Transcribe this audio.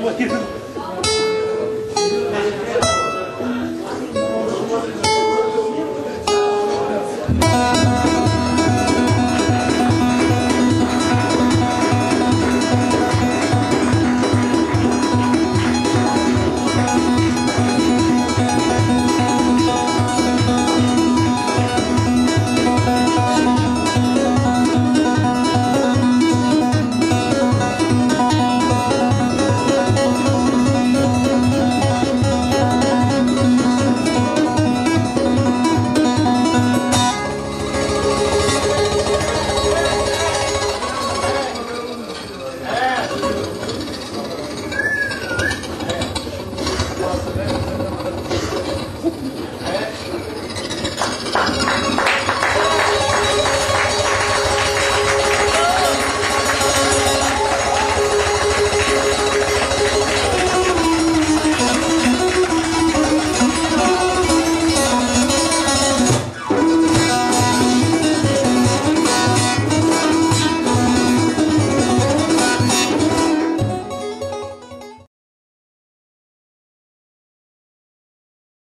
with you.